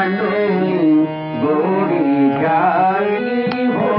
जानो गोरी गोरि हो।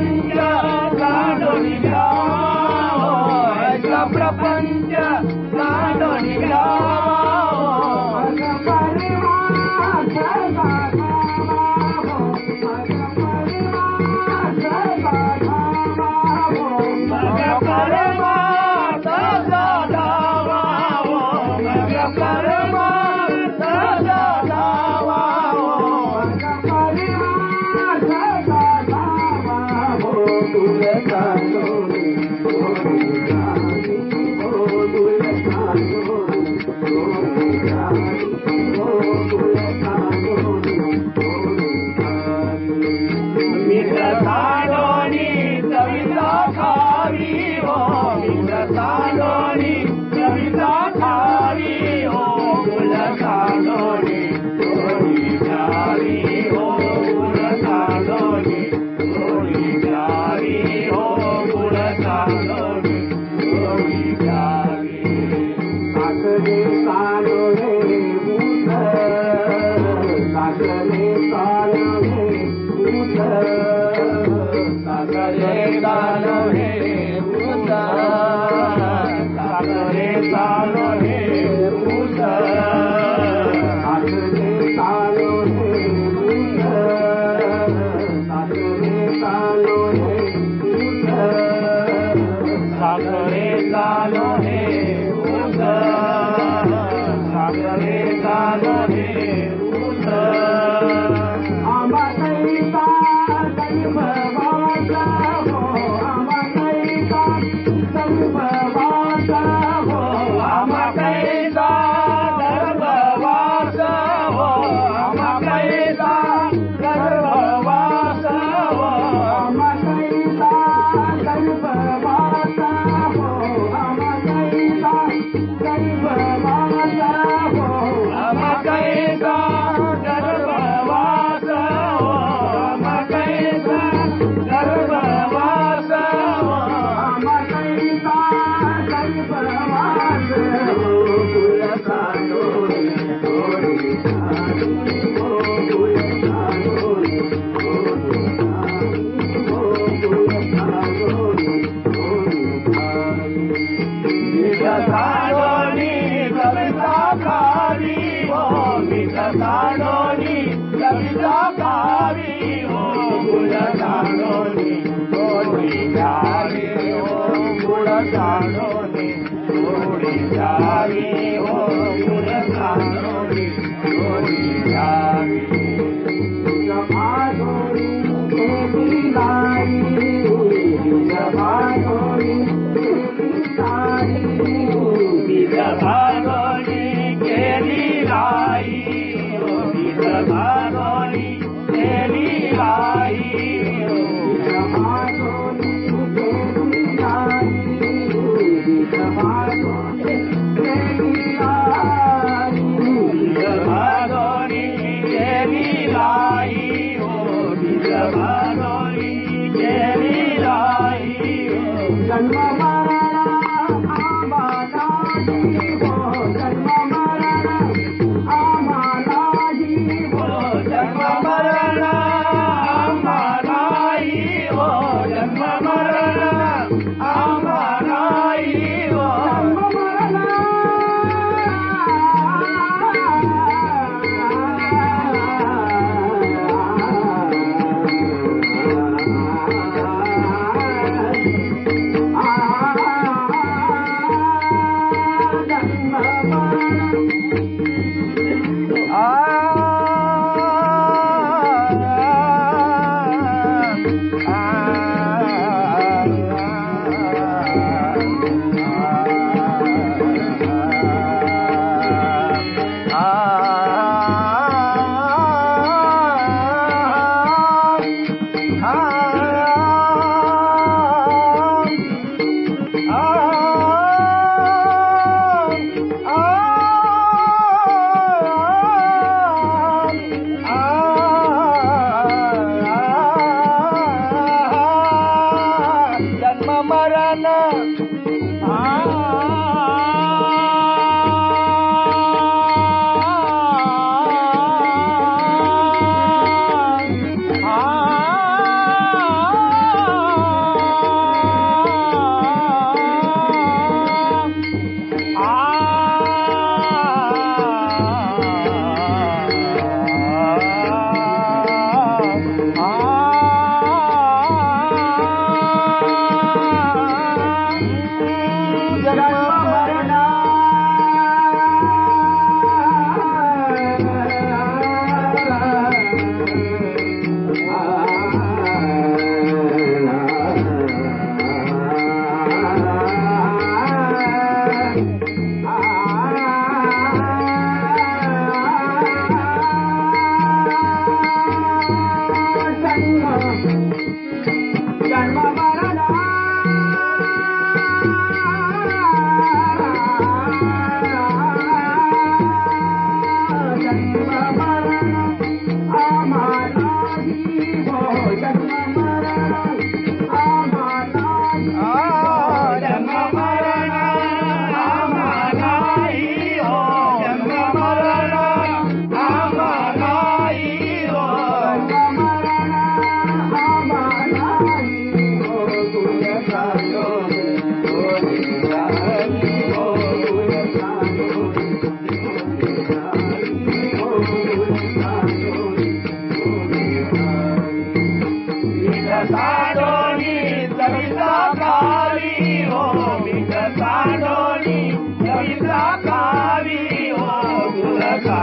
Thank you. Hare know.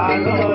I love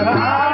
Terra.